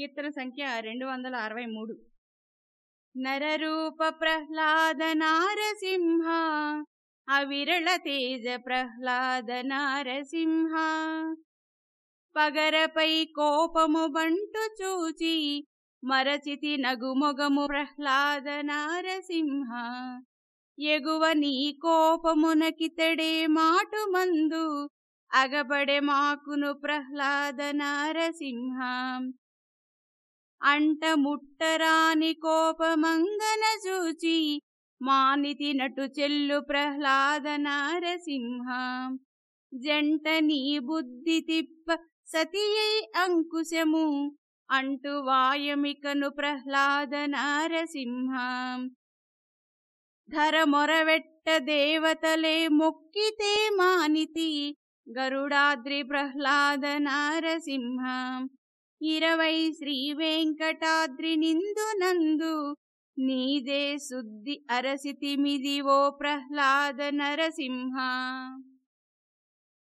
కీర్తన సంఖ్య రెండు వందల అరవై మూడు. నరరూప ప్రహ్లాద నారసింహ అవిరళ తేజ ప్రహ్లాద నారసింహ పగరపై కోపము బంటు చూచి మరచితి నగుమొగము ప్రహ్లాద నారసింహ ఎగువ నీ కోపమునకితడే మాటు మందు అగబడే మాకును ప్రహ్లాద నారసింహ. అంట ముట్టరాని కోపమంగన చూచి మానితి నటు చెల్లు ప్రహ్లాద నారసింహ. జంట నీ బుద్ధి తిప్ప సతియై అంకుశము అంటు వాయమికను ప్రహ్లాద నారసింహ. ధర మొరవెట్ట దేవతలే మొక్కితే మానితి గరుడాద్రి ప్రహ్లాద నారసింహ. ఇరవై శ్రీ వెంకటాద్రి నిందు నందు నీదే శుద్ధి అరసితిమిది ఓ ప్రహ్లాద నరసింహ.